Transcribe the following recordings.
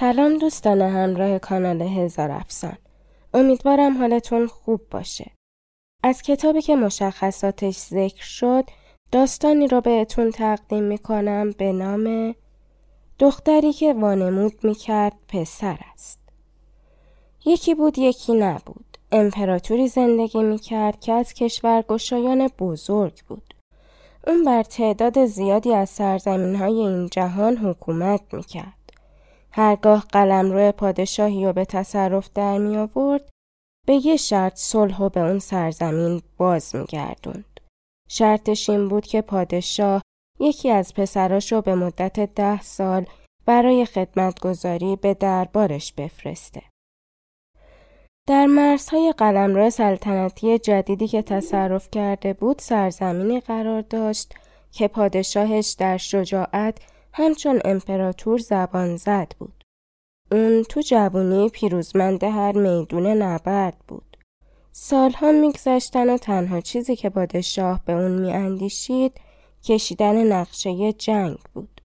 سلام دوستان همراه کانال هزار افسان. امیدوارم حالتون خوب باشه. از کتابی که مشخصاتش ذکر شد داستانی رو بهتون تقدیم می‌کنم به نام دختری که وانمود می‌کرد پسر است. یکی بود یکی نبود. امپراتوری زندگی می‌کرد که از کشور گشایان بزرگ بود. اون بر تعداد زیادی از سرزمین های این جهان حکومت می‌کرد. هرگاه قلم روی پادشاهی و به تصرف در می آورد به یه شرط صلح و به اون سرزمین باز می گردوند. شرطش این بود که پادشاه یکی از پسراش رو به مدت ده سال برای خدمتگذاری به دربارش بفرسته. در مرزهای قلمرو سلطنتی جدیدی که تصرف کرده بود سرزمینی قرار داشت که پادشاهش در شجاعت همچون امپراتور زبان زد بود. اون تو جوانی پیروزمند هر میدون نبرد بود. سالها میگذشتن و تنها چیزی که پادشاه به اون میاندیشید کشیدن نقشه جنگ بود.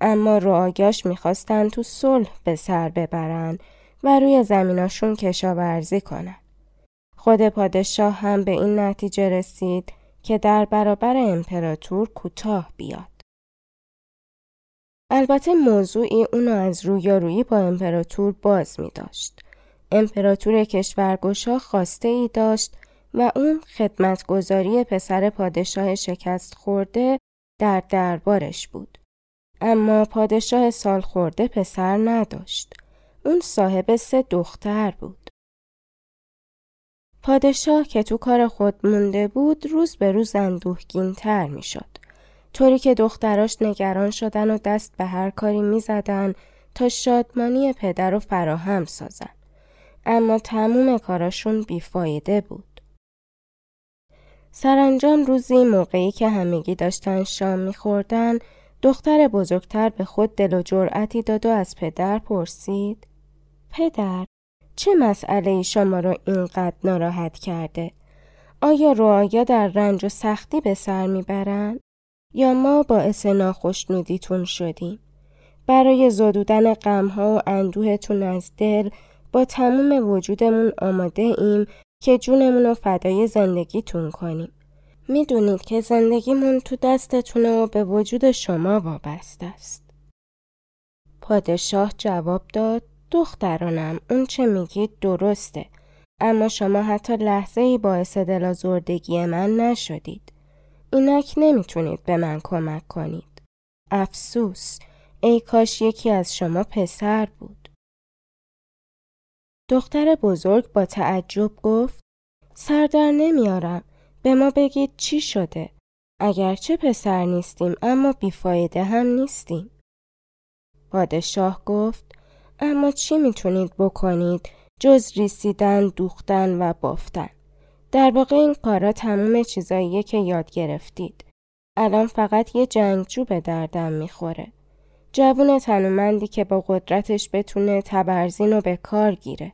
اما رعاگاش می‌خواستن تو صلح به سر ببرن و روی زمیناشون کشاورزی کنن. خود پادشاه هم به این نتیجه رسید که در برابر امپراتور کوتاه بیاد. البته موضوعی اونو از رویارویی با امپراتور باز می داشت. امپراتور کشورگشا خواسته ای داشت و اون خدمتگذاری پسر پادشاه شکست خورده در دربارش بود. اما پادشاه سال خورده پسر نداشت. اون صاحب سه دختر بود. پادشاه که تو کار خود مونده بود روز به روز اندوهگین تر می شد. طوری که دختراش نگران شدن و دست به هر کاری می زدن تا شادمانی پدر رو فراهم سازن. اما تموم کاراشون بیفایده بود. سرانجام روزی موقعی که همگی داشتن شام میخوردن دختر بزرگتر به خود دل و جرأتی داد و از پدر پرسید پدر چه مسئله شما رو اینقدر ناراحت کرده؟ آیا رعایا در رنج و سختی به سر می‌برند؟ یا ما باعث ناخشنودیتون شدیم. برای زدودن غمها و اندوهتون از دل با تموم وجودمون آماده ایم که جونمون رو فدای زندگیتون کنیم. می‌دونید که زندگیمون تو دستتونه و به وجود شما وابسته است. پادشاه جواب داد دخترانم اون چه میگید درسته. اما شما حتی لحظه ای باعث دلازردگی من نشدید. اینک نمی‌تونید به من کمک کنید. افسوس. ای کاش یکی از شما پسر بود. دختر بزرگ با تعجب گفت سردر نمیارم. به ما بگید چی شده؟ اگرچه پسر نیستیم اما بیفایده هم نیستیم. پادشاه گفت اما چی می‌تونید بکنید؟ جز ریسیدن دوختن و بافتن. در واقع این کارا تموم چیزاییه که یاد گرفتید. الان فقط یه جنگجو به دردم می‌خوره. جوون تنومندی که با قدرتش بتونه تبرزین و به کار گیره.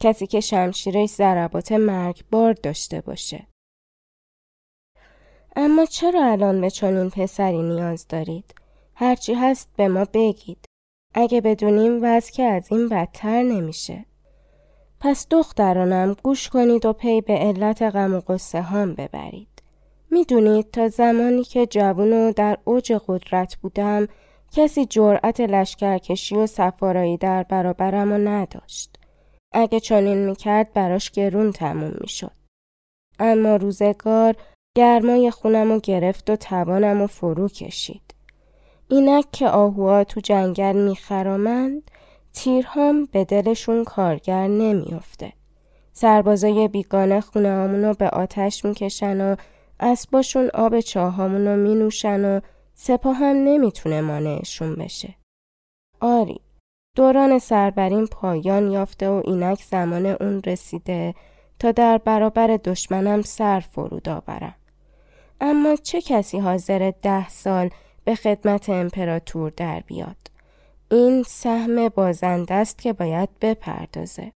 کسی که شمشیرش ضربات مرگبار داشته باشه. اما چرا الان به چنین پسری نیاز دارید؟ هرچی هست به ما بگید. اگه بدونیم وضع که از این بدتر نمیشه. پس دخترانم گوش کنید و پی به علت غم و قصه هم ببرید. می‌دونید تا زمانی که جوون و در اوج قدرت بودم کسی جرأت لشکرکشی و سفارایی در برابرم و نداشت. اگه چنین می‌کرد براش گرون تموم می‌شد. اما روزگار گرمای خونم و گرفت و توانم و فرو کشید. اینک که آهوها تو جنگل میخرامند تیرهام به دلشون کارگر نمیافته. سربازای بیگانه خونه رو به آتش می‌کشن و اسباشون آب چاهامونو می نوشن و سپاه هم نمی‌تونه مانعشون بشه. آری دوران سربرین پایان یافته و اینک زمان اون رسیده تا در برابر دشمنم سر فرود آورم. اما چه کسی حاضر ده سال به خدمت امپراتور در بیاد؟ این سهم بازنده است که باید بپردازه.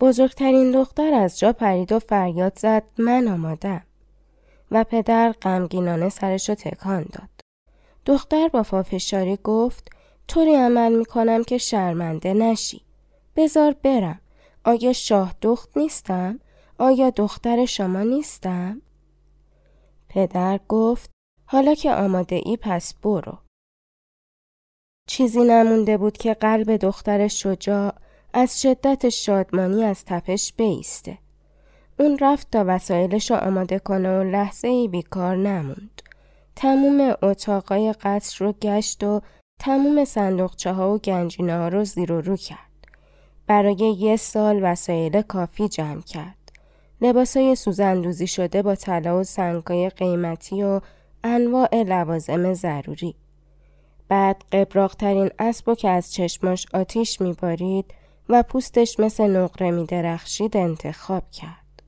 بزرگترین دختر از جا پرید و فریاد زد من آمادم و پدر غمگینانه سرش رو تکان داد. دختر با فافشاری گفت طوری عمل می‌کنم که شرمنده نشی. بزار برم. آیا شاه دخت نیستم؟ آیا دختر شما نیستم؟ پدر گفت حالا که آماده ای پس برو. چیزی نمونده بود که قلب دختر شجاع از شدت شادمانی از تپش بیسته. اون رفت تا وسایلش رو آماده کنه و لحظه ای بیکار نموند. تموم اتاقای قصر رو گشت و تموم صندوقچه ها و گنجینه ها رو زیر و رو کرد. برای یه سال وسایل کافی جمع کرد. لباسای سوزندوزی شده با طلا و سنگای قیمتی و انواع لوازم ضروری. بعد قبراقترین اسب که از چشماش آتیش میبارید و پوستش مثل نقره می درخشید انتخاب کرد.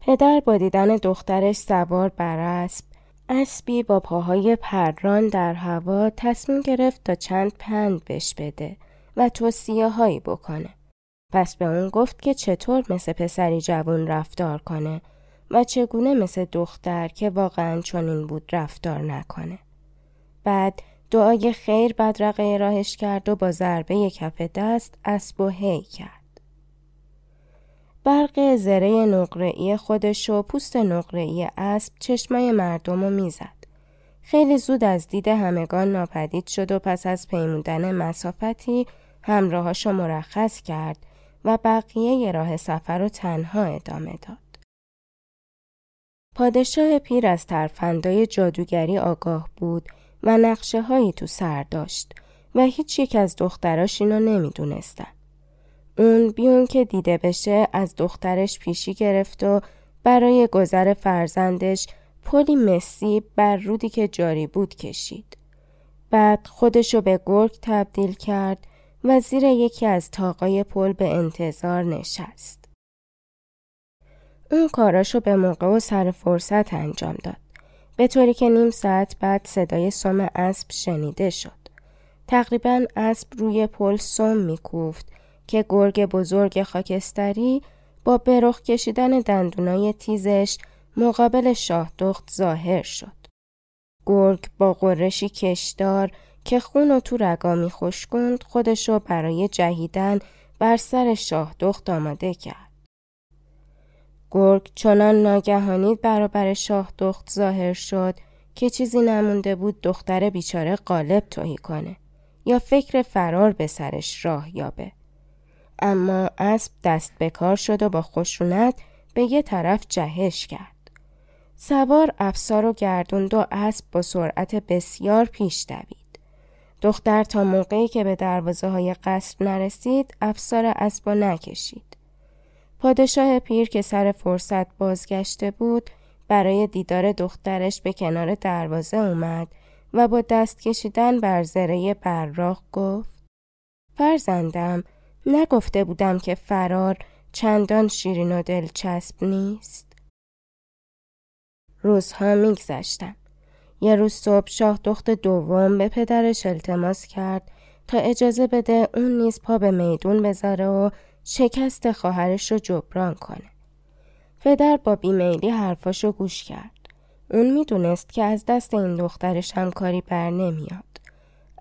پدر با دیدن دخترش سوار بر اسب اسبی با پاهای پران در هوا تصمیم گرفت تا چند پند بش بده و توصیه هایی بکنه. پس به اون گفت که چطور مثل پسری جوان رفتار کنه و چگونه مثل دختر که واقعا چنین بود رفتار نکنه. بعد دعای خیر بدرقه راهش کرد و با ضربه کف دست اسب و هی کرد. برق زره نقره‌ای خودش و پوست نقره‌ای اسب چشمای مردم رو می‌زد. خیلی زود از دید همگان ناپدید شد و پس از پیمودن مسافتی همراهاشو مرخص کرد و بقیه راه سفر رو تنها ادامه داد. پادشاه پیر از ترفندای جادوگری آگاه بود و نقشه هایی تو سر داشت و هیچ یک از دختراش اینو نمی‌دونستن. اون بیون که دیده بشه از دخترش پیشی گرفت و برای گذر فرزندش پلی مسی بر رودی که جاری بود کشید. بعد خودشو به گرگ تبدیل کرد و زیر یکی از تاقای پل به انتظار نشست. اون کاراشو به موقع و سر فرصت انجام داد. به طوری که نیم ساعت بعد صدای سم اسب شنیده شد. تقریبا اسب روی پل سم میکوفت که گرگ بزرگ خاکستری با برخ کشیدن دندونای تیزش مقابل شاه دخت ظاهر شد. گرگ با قرشی کشدار که خون و تو رگا میخشکند خودشو برای جهیدن بر سر شاه دخت آماده کرد. گرگ چنان ناگهانی برابر شاه دخت ظاهر شد که چیزی نمونده بود دختر بیچاره قالب توهی کنه یا فکر فرار به سرش راه یابه. اما اسب دست به کار شد و با خشونت به یه طرف جهش کرد. سوار افسار و گردوند و اسب با سرعت بسیار پیش دوید. دختر تا موقعی که به دروازه های قصر نرسید افسار اسب نکشید. پادشاه پیر که سر فرصت بازگشته بود برای دیدار دخترش به کنار دروازه اومد و با دست کشیدن بر زره براق گفت فرزندم نگفته بودم که فرار چندان شیرین و دلچسب نیست. روزها میگذشتم. یه روز صبح شاه دخت دوم به پدرش التماس کرد تا اجازه بده اون نیز پا به میدون بذاره و شکست خواهرش رو جبران کنه. پدر با بیمیلی حرفاشو گوش کرد. اون می‌دونست که از دست این دخترش هم کاری بر نمیاد.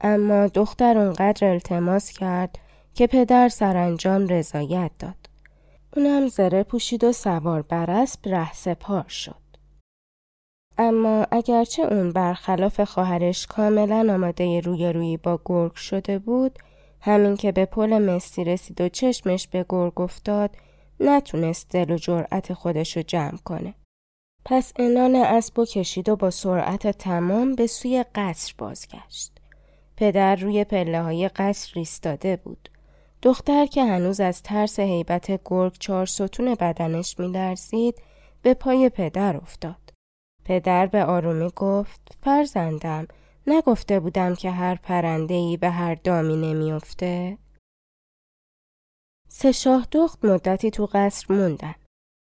اما دختر اونقدر التماس کرد که پدر سرانجام رضایت داد. اونم زره پوشید و سوار بر اسب ره سپار شد. اما اگرچه اون برخلاف خواهرش کاملا آماده روی روی با گرگ شده بود، همین که به پل مسی رسید و چشمش به گرگ افتاد نتونست دل و جرأت خودش رو جمع کنه. پس انان اسب کشید و با سرعت تمام به سوی قصر بازگشت. پدر روی پله های قصر ایستاده بود. دختر که هنوز از ترس حیبت گرگ چهار ستون بدنش میلرزید به پای پدر افتاد. پدر به آرومی گفت فرزندم نگفته بودم که هر پرنده به هر دامی نمیافته؟ سه شاه دخت مدتی تو قصر موندن.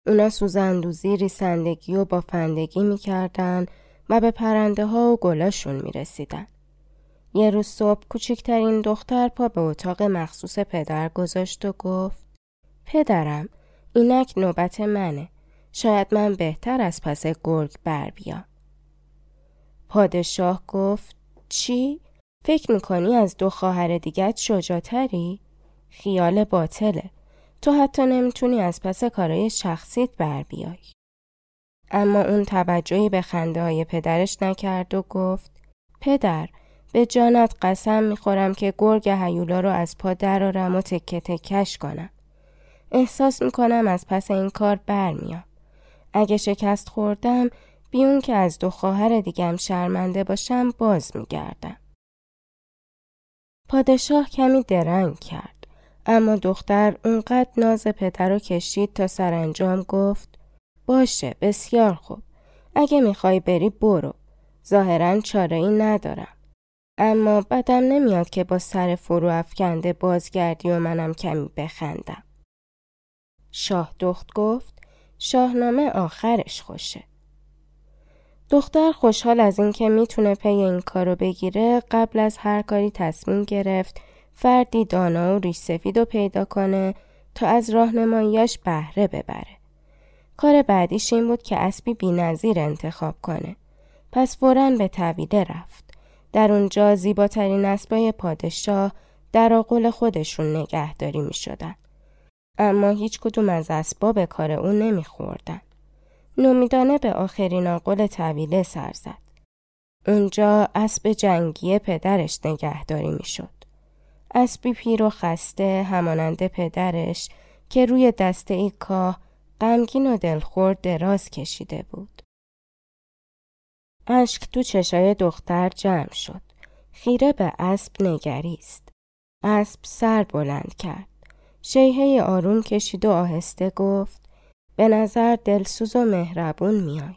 اونا سوزندوزی، ریسندگی و بافندگی می‌کردن و به پرنده ها و گلاشون می‌رسیدن. یه روز صبح کوچکترین دختر پا به اتاق مخصوص پدر گذاشت و گفت پدرم اینک نوبت منه. شاید من بهتر از پس گرگ بر بیام. پادشاه گفت چی؟ فکر می‌کنی از دو خواهر دیگت شجاعتری؟ خیال باطله. تو حتی نمی‌تونی از پس کارای شخصیت بر بیای. اما اون توجهی به خنده های پدرش نکرد و گفت پدر به جانت قسم می‌خورم که گرگ هیولا رو از پا درارم و تکه تکش کنم. احساس می‌کنم از پس این کار برمیام. اگه شکست خوردم بیون که از دو خواهر دیگم شرمنده باشم باز میگردم. پادشاه کمی درنگ کرد. اما دختر اونقدر ناز پدر رو کشید تا سرانجام گفت باشه بسیار خوب. اگه می‌خوای بری برو. ظاهرا چاره ای ندارم. اما بدم نمیاد که با سر فرو افکنده بازگردی و منم کمی بخندم. شاه دخت گفت شاهنامه آخرش خوشه. دختر خوشحال از اینکه می‌تونه پی این کارو بگیره قبل از هر کاری تصمیم گرفت فردی دانا و ریش سفید رو پیدا کنه تا از راهنماییاش بهره ببره. کار بعدیش این بود که اسبی بینظیر انتخاب کنه. پس فورا به طویله رفت. در اونجا زیباترین اسبای پادشاه در آقل خودشون نگهداری می شدن. اما هیچ کدوم از اسباب کار اون نمی خوردن. نومیدانه به آخرین آقل طویله سر زد. اونجا اسب جنگی پدرش نگهداری می شد. اسبی پیر و خسته همانند پدرش که روی دسته ای کاه غمگین و دلخور دراز کشیده بود. اشک تو چشای دختر جمع شد. خیره به اسب نگریست. اسب سر بلند کرد. شیهه آروم کشید و آهسته گفت به نظر دلسوز و مهربون میای.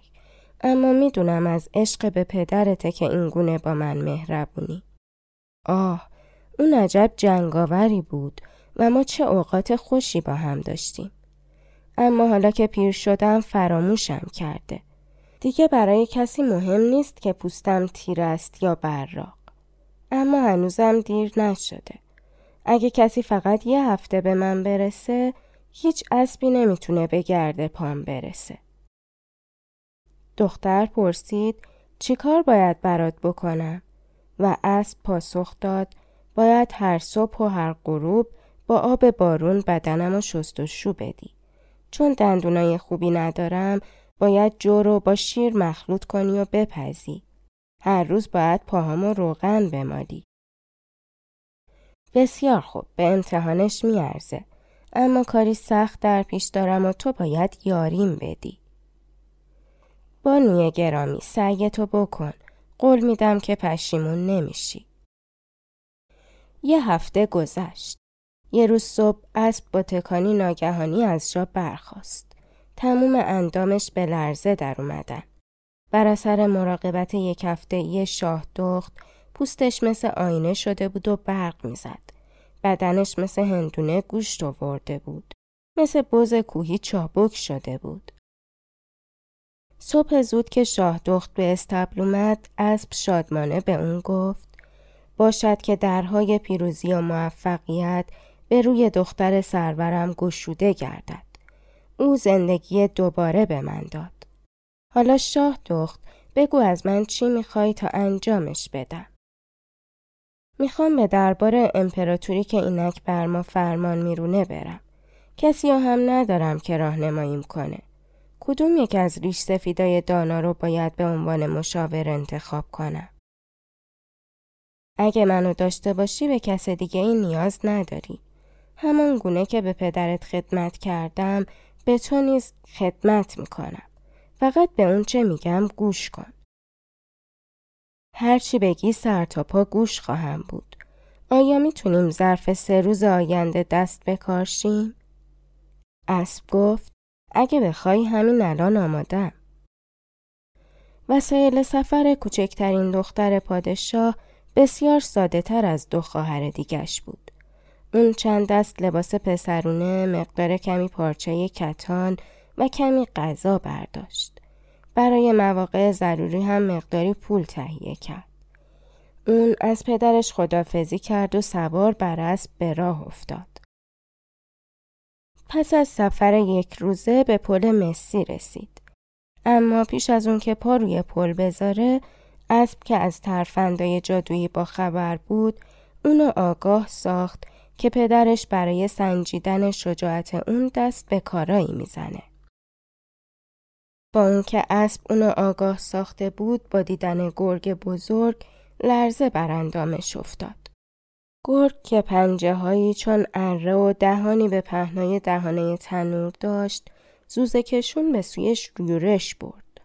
اما می‌دونم از عشق به پدرته که اینگونه با من مهربونی. آه اون عجب جنگاوری بود و ما چه اوقات خوشی با هم داشتیم. اما حالا که پیر شدم فراموشم کرده. دیگه برای کسی مهم نیست که پوستم تیر است یا براق. اما هنوزم دیر نشده. اگه کسی فقط یه هفته به من برسه هیچ اسبی نمی‌تونه به گرد پام برسه. دختر پرسید چی کار باید برات بکنم؟ و اسب پاسخ داد باید هر صبح و هر غروب با آب بارون بدنم و شست و شو بدی. چون دندونای خوبی ندارم باید جو رو با شیر مخلوط کنی و بپزی. هر روز باید پاهامو روغن بمالی. بسیار خوب به امتحانش میارزه. اما کاری سخت در پیش دارم و تو باید یاریم بدی. بانوی گرامی سعیتو بکن. قول میدم که پشیمون نمیشی. یه هفته گذشت. یه روز صبح اسب با تکانی ناگهانی از جا برخاست. تموم اندامش به لرزه در اومدن. بر اثر مراقبت یک هفته یه شاه دخت پوستش مثل آینه شده بود و برق می‌زد. بدنش مثل هندونه گوشت آورده بود. مثل بز کوهی چابک شده بود. صبح زود که شاه دخت به استبل اومد اسب شادمانه به اون گفت باشد که درهای پیروزی و موفقیت به روی دختر سرورم گشوده گردد. او زندگی دوباره به من داد. حالا شاه دخت بگو از من چی می‌خوای تا انجامش بدم. می‌خوام به دربار امپراتوری که اینک بر ما فرمان میرونه برم. کسی هم ندارم که راهنماییم کنه. کدوم یک از ریش سفیدای دانا رو باید به عنوان مشاور انتخاب کنم؟ اگه منو داشته باشی به کس دیگه این نیاز نداری. همان گونه که به پدرت خدمت کردم به تو نیز خدمت می‌کنم. فقط به اون چه میگم گوش کن. هرچی بگی سر تا پا گوش خواهم بود. آیا می‌تونیم ظرف سه روز آینده دست بکارشیم؟ اسب گفت اگه بخوای همین الان آمادم. وسایل سفر کوچکترین دختر پادشاه بسیار ساده تر از دو خواهر دیگش بود. اون چند دست لباس پسرونه، مقدار کمی پارچه کتان و کمی غذا برداشت. برای مواقع ضروری هم مقداری پول تهیه کرد. اون از پدرش خدافزی کرد و سوار بر اسب به راه افتاد. پس از سفر یک روزه به پل مسی رسید. اما پیش از اون که پا روی پل بذاره اسب که از ترفندای جادویی با خبر بود اونو آگاه ساخت که پدرش برای سنجیدن شجاعت اون دست به کارایی می‌زنه. با اون که اسب اونو آگاه ساخته بود با دیدن گرگ بزرگ لرزه بر اندامش افتاد. گرگ که پنجه هایی چون اره و دهانی به پهنای دهانه تنور داشت زوزه کشون به سویش یورش برد.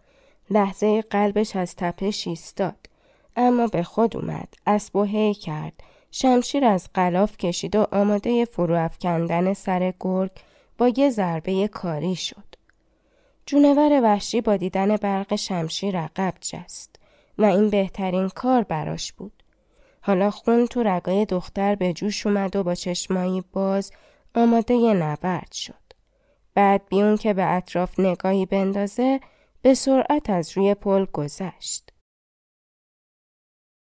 لحظه قلبش از تپش ایستاد. اما به خود اومد. اسب و هی کرد. شمشیر از قلاف کشید و آماده فرو افکندن سر گرگ با یه ضربه کاری شد. جونور وحشی با دیدن برق شمشیر عقب جست و این بهترین کار براش بود. حالا خون تو رگای دختر به جوش اومد و با چشمایی باز آماده نبرد شد. بعد بیون که به اطراف نگاهی بندازه به سرعت از روی پل گذشت.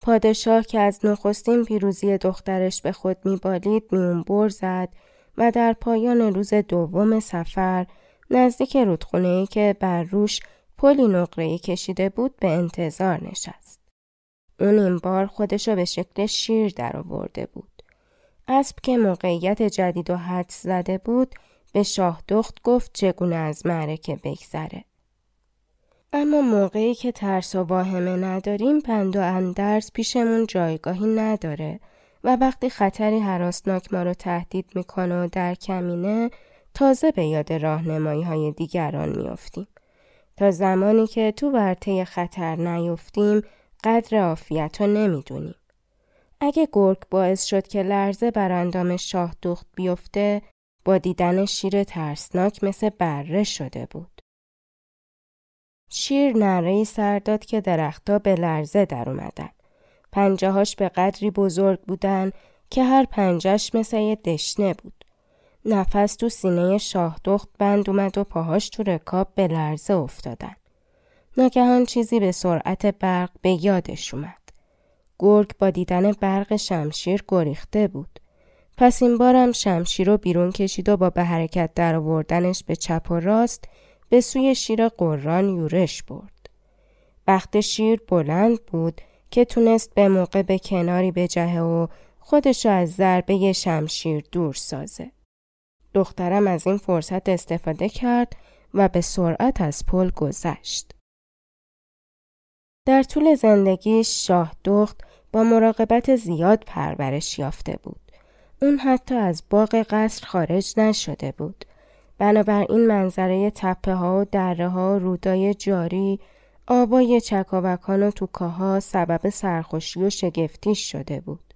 پادشاه که از نخستین پیروزی دخترش به خود میبالید میون بر زد و در پایان روز دوم سفر نزدیک رودخونه که بر روش پلی نقره‌ای کشیده بود به انتظار نشست. اون این بار خودشو به شکل شیر درآورده بود. اسب که موقعیت جدید و حد زده بود به شاه دخت گفت چگونه از معرکه بگذره. اما موقعی که ترس و واهمه نداریم پند و اندرز پیشمون جایگاهی نداره و وقتی خطری حراسناک ما رو تهدید می‌کنه و در کمینه تازه به یاد راهنمایی های دیگران میافتیم. تا زمانی که تو ورطه خطر نیفتیم قدر عافیت رو نمی‌دونیم. اگه گرگ باعث شد که لرزه بر اندام شاه دخت بیفته با دیدن شیر ترسناک مثل بره شده بود. شیر نره سر داد که درختها به لرزه در اومدن. پنجهاش به قدری بزرگ بودن که هر پنجش مثل یه دشنه بود. نفس تو سینه شاه دخت بند اومد و پاهاش تو رکاب به لرزه افتادن. ناگهان چیزی به سرعت برق به یادش اومد. گرگ با دیدن برق شمشیر گریخته بود. پس این بارم شمشیر رو بیرون کشید و با به حرکت در آوردنش به چپ و راست به سوی شیر قران یورش برد. بخت شیر بلند بود که تونست به موقع به کناری بجهه و خودش از ضربه شمشیر دور سازه. دخترم از این فرصت استفاده کرد و به سرعت از پل گذشت. در طول زندگیش شاه دخت با مراقبت زیاد پرورش یافته بود. اون حتی از باغ قصر خارج نشده بود. بنابراین منظره تپه ها و دره ها و رودای جاری آبای چکاوکان و توکاها سبب سرخوشی و شگفتی شده بود.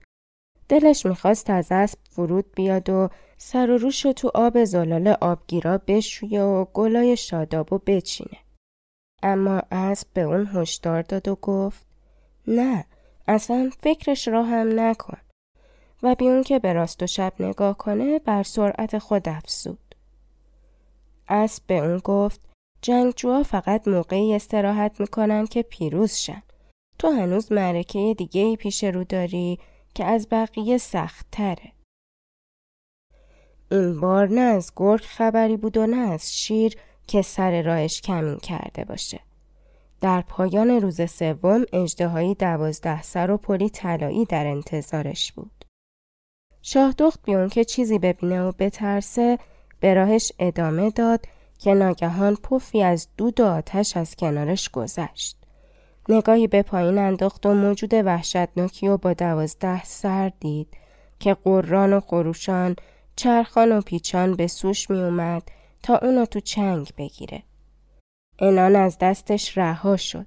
دلش می‌خواست از اسب فرود بیاد و سر و روش تو آب زلال آبگیرا بشویه و گلای شادابو بچینه. اما اسب به اون هشدار داد و گفت نه اصلا فکرش را هم نکن. و بیون که به راست و شب نگاه کنه بر سرعت خود افزود. اسب به اون گفت جنگجوها فقط موقعی استراحت می‌کنن که پیروز شن. تو هنوز معرکه دیگه پیش رو داری که از بقیه سخت تره. این بار نه از گرگ خبری بود و نه از شیر که سر راهش کمین کرده باشه. در پایان روز سوم اجدهایی دوازده سر و پلی طلایی در انتظارش بود. شاه دخت بیون که چیزی ببینه و بترسه به راهش ادامه داد که ناگهان پفی از دود و آتش از کنارش گذشت. نگاهی به پایین انداخت و موجود وحشتناکی و با دوازده سر دید که قران و خروشان چرخان و پیچان به سوش می اومد تا اونو تو چنگ بگیره. انان از دستش رها شد.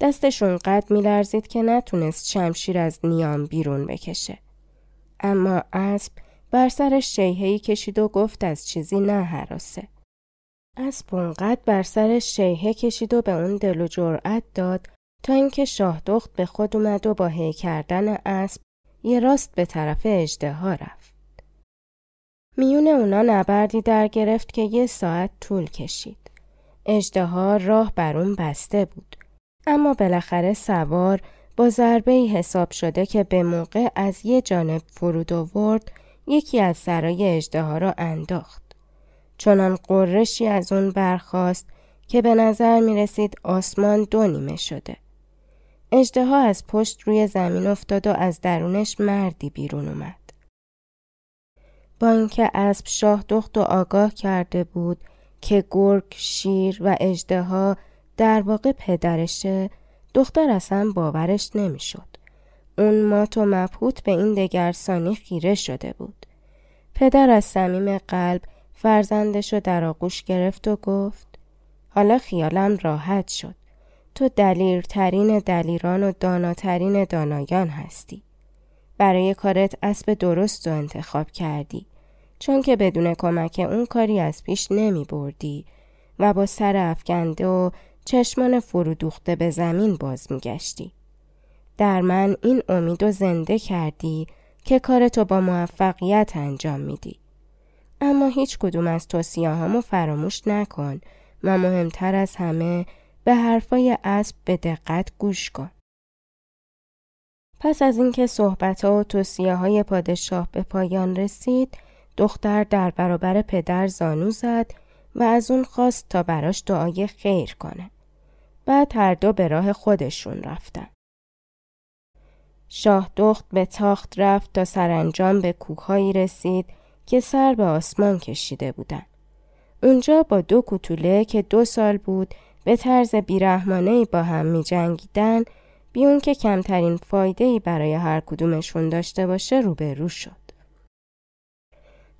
دستش اونقدر میلرزید که نتونست شمشیر از نیام بیرون بکشه. اما اسب بر سرش شیهی کشید و گفت از چیزی نه حراسه. اسب اونقدر بر سر شیهه کشید و به اون دل و جرأت داد تا اینکه شاهدخت به خود اومد و با هی کردن اسب یه راست به طرف اجدها رفت. میون اونا نبردی در گرفت که یه ساعت طول کشید. اجدها راه بر اون بسته بود. اما بالاخره سوار با ضربه حساب شده که به موقع از یه جانب فرود آورد یکی از سرای اجدها را انداخت. چنان قرشی از اون برخاست که به نظر می رسید آسمان دو نیمه شده. اجدها از پشت روی زمین افتاد و از درونش مردی بیرون اومد. با اینکه اسب شاه دخت و آگاه کرده بود که گرگ، شیر و اجدها در واقع پدرشه دختر اصلا باورش نمی‌شد. اون مات و مبهوت به این دگرسانی خیره شده بود. پدر از صمیم قلب فرزندش رو در آغوش گرفت و گفت حالا خیالم راحت شد. تو دلیرترین دلیران و داناترین دانایان هستی. برای کارت اسب درست رو انتخاب کردی. چون که بدون کمک اون کاری از پیش نمی بردی و با سر افکنده و چشمان فرودوخته به زمین باز می گشتی. در من این امید و زنده کردی که کارتو با موفقیت انجام میدی. اما هیچ کدوم از توصیه فراموش نکن و مهمتر از همه به حرفای اسب به دقت گوش کن. پس از اینکه صحبت ها و توصیه های پادشاه به پایان رسید، دختر در برابر پدر زانو زد و از اون خواست تا براش دعای خیر کنه. بعد هر دو به راه خودشون رفتن. شاه دخت به تاخت رفت تا سرانجام به کوههایی رسید که سر به آسمان کشیده بودن. اونجا با دو کوتوله که دو سال بود به طرز بیرحمانه با هم می جنگیدن بیون که کمترین فایده ای برای هر کدومشون داشته باشه روبرو شد.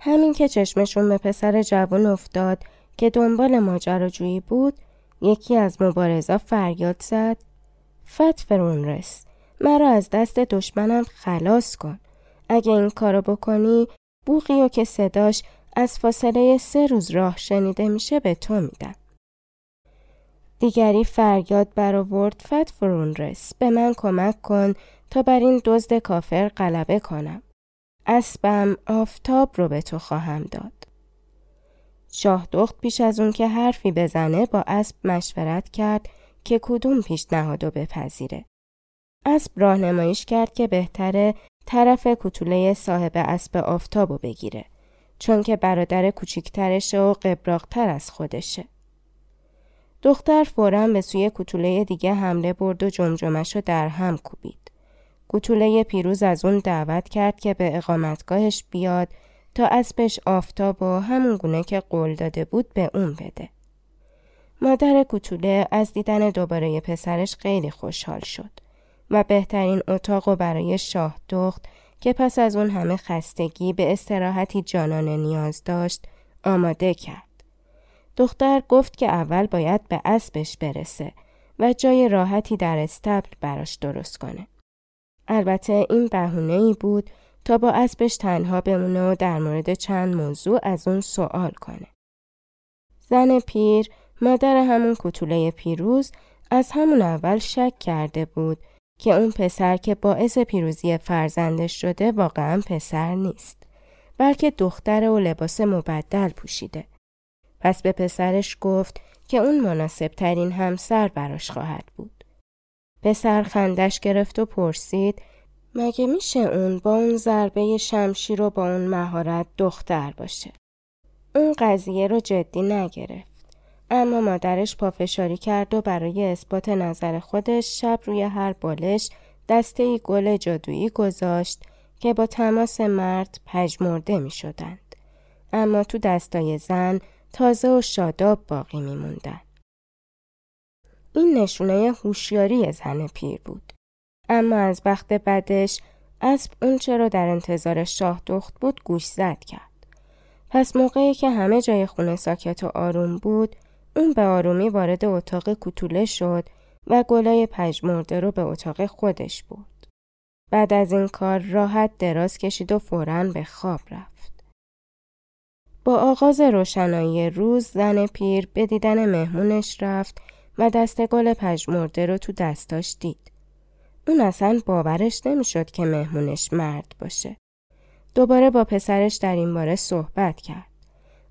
همین که چشمشون به پسر جوان افتاد که دنبال ماجراجویی بود یکی از مبارزا فریاد زد. فت فرونرس مرا از دست دشمنم خلاص کن. اگه این کارو بکنی بوغی و که صداش از فاصله سه روز راه شنیده میشه به تو میدم. دیگری فریاد برآورد فت فرونرس به من کمک کن تا بر این دزد کافر غلبه کنم. اسبم آفتاب رو به تو خواهم داد شاه دخت پیش از اون که حرفی بزنه با اسب مشورت کرد که کدوم پیشنهاد و بپذیره. اسب راهنماییش کرد که بهتره طرف کوتوله صاحب اسب آفتابو بگیره چون که برادر کوچیکترشه و قبراقتر از خودشه. دختر فورا به سوی کوتوله دیگه حمله برد و جمجمش رو در هم کوبید. کوتوله پیروز از اون دعوت کرد که به اقامتگاهش بیاد تا اسبش آفتاب و همون گونه که قول داده بود به اون بده. مادر کوتوله از دیدن دوباره پسرش خیلی خوشحال شد و بهترین اتاق و برای شاه دخت که پس از اون همه خستگی به استراحتی جانانه نیاز داشت آماده کرد. دختر گفت که اول باید به اسبش برسه و جای راحتی در استبل براش درست کنه. البته این بهونه ای بود تا با اسبش تنها بمونه و در مورد چند موضوع از اون سوال کنه. زن پیر مادر همون کتوله پیروز از همون اول شک کرده بود که اون پسر که باعث پیروزی فرزندش شده واقعا پسر نیست بلکه دختر و لباس مبدل پوشیده. پس به پسرش گفت که اون مناسب ترین همسر براش خواهد بود. پسر خندش گرفت و پرسید مگه میشه اون با اون ضربه شمشیر و با اون مهارت دختر باشه؟ اون قضیه رو جدی نگرفت. اما مادرش پافشاری کرد و برای اثبات نظر خودش شب روی هر بالش دسته گل جادویی گذاشت که با تماس مرد پژمرده می شدند. اما تو دستای زن تازه و شاداب باقی می موندن. این نشونه هوشیاری زن پیر بود. اما از بخت بدش اسب اون چرا در انتظار شاه دخت بود گوش زد کرد. پس موقعی که همه جای خونه ساکت و آروم بود اون به آرومی وارد اتاق کوتوله شد و گلای پژمرده رو به اتاق خودش برد. بعد از این کار راحت دراز کشید و فوراً به خواب رفت. با آغاز روشنایی روز زن پیر به دیدن مهمونش رفت و دست گل پژمرده رو تو دستاش دید. اون اصلا باورش نمی‌شد که مهمونش مرد باشه. دوباره با پسرش در این باره صحبت کرد.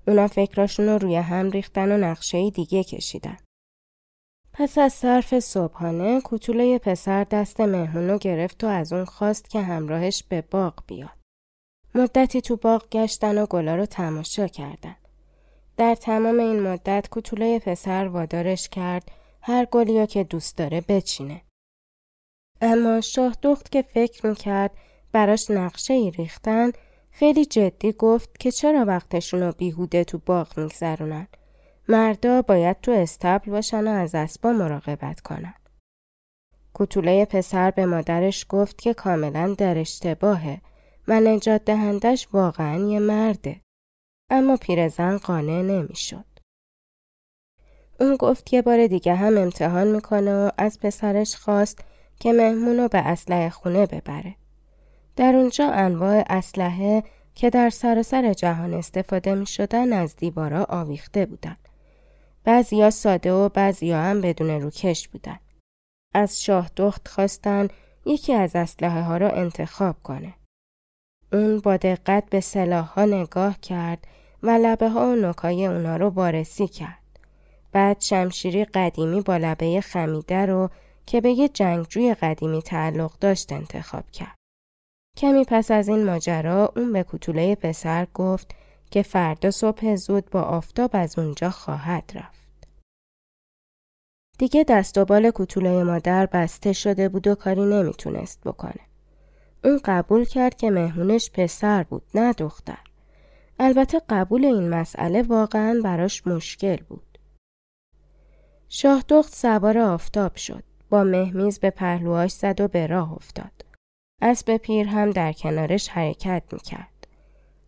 اونا فکراشون رو روی هم ریختن و نقشه دیگه کشیدن. پس از صرف صبحانه کوتوله پسر دست مهمون رو گرفت و از اون خواست که همراهش به باغ بیاد. مدتی تو باغ گشتن و گلا رو تماشا کردن. در تمام این مدت کوتوله پسر وادارش کرد هر گلی که دوست داره بچینه. اما شاه دخت که فکر می‌کرد براش نقشه ای ریختن خیلی جدی گفت که چرا وقتشون رو بیهوده تو باغ میگذرونن. مردا باید تو استبل باشن و از اسبا مراقبت کنن. کوتوله پسر به مادرش گفت که کاملا در اشتباهه و نجات دهندش واقعا یه مرده. اما پیرزن قانع نمی‌شد. اون گفت یه بار دیگه هم امتحان می‌کنه و از پسرش خواست که مهمونو به اسلحه خونه ببره. در اونجا انواع اسلحه که در سراسر جهان استفاده می شدن از دیوارا آویخته بودن. بعضیا ساده و بعضیا هم بدون روکش بودن. از شاه دخت خواستن یکی از اسلحه ها را انتخاب کنه. اون با دقت به سلاح ها نگاه کرد و لبه ها و نکای اونا رو بارسی کرد. بعد شمشیری قدیمی با لبه خمیده رو که به یه جنگجوی قدیمی تعلق داشت انتخاب کرد. کمی پس از این ماجرا اون به کتوله پسر گفت که فردا صبح زود با آفتاب از اونجا خواهد رفت. دیگه دست و بال کتوله مادر بسته شده بود و کاری نمی‌تونست بکنه. اون قبول کرد که مهمونش پسر بود نه دختر. البته قبول این مسئله واقعا براش مشکل بود. شاه دخت سوار آفتاب شد. با مهمیز به پهلوهاش زد و به راه افتاد. اسب پیر هم در کنارش حرکت می‌کرد.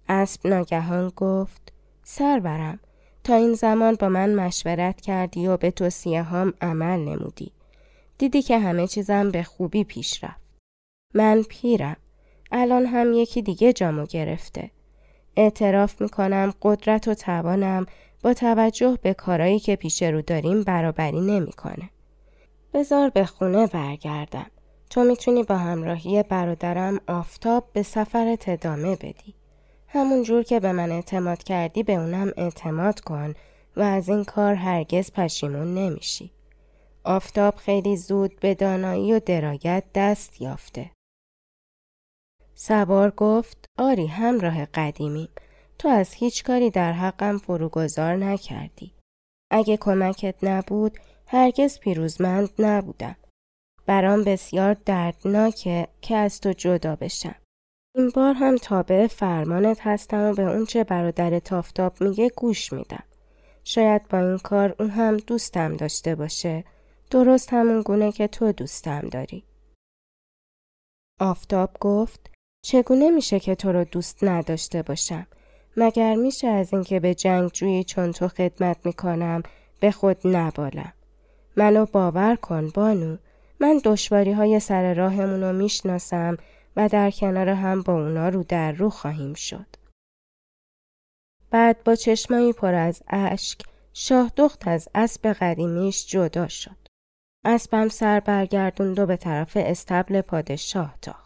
اسب ناگهان گفت سرورم تا این زمان با من مشورت کردی و به توصیه هم عمل نمودی. دیدی که همه چیزم به خوبی پیش رفت. من پیرم. الان هم یکی دیگه جامو گرفته. اعتراف می‌کنم قدرت و توانم با توجه به کارایی که پیش رو داریم برابری نمی‌کنه. بزار به خونه برگردم. تو می‌تونی با همراهی برادرم آفتاب به سفرت ادامه بدی. همون جور که به من اعتماد کردی به اونم اعتماد کن و از این کار هرگز پشیمون نمیشی. آفتاب خیلی زود به دانایی و درایت دست یافته. سوار گفت آری همراه قدیمی تو از هیچ کاری در حقم فروگذار نکردی. اگه کمکت نبود هرگز پیروزمند نبودم. برام بسیار دردناکه که از تو جدا بشم. این بار هم تابع فرمانت هستم و به اونچه برادر تافتاب میگه گوش میدم. شاید با این کار اون هم دوستم داشته باشه. درست همون گونه که تو دوستم داری. آفتاب گفت چگونه میشه که تو رو دوست نداشته باشم؟ مگر میشه از اینکه به جنگجویی چون تو خدمت می‌کنم به خود نبالم؟ منو باور کن بانو من دشواری های سر راهمون رو می‌شناسم و در کنار هم با اونا رو در رو خواهیم شد. بعد با چشمایی پر از اشک شاه دخت از اسب قدیمیش جدا شد. اسبم سر برگردوند و به طرف استبل پادشاه تاخت.